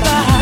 goodbye.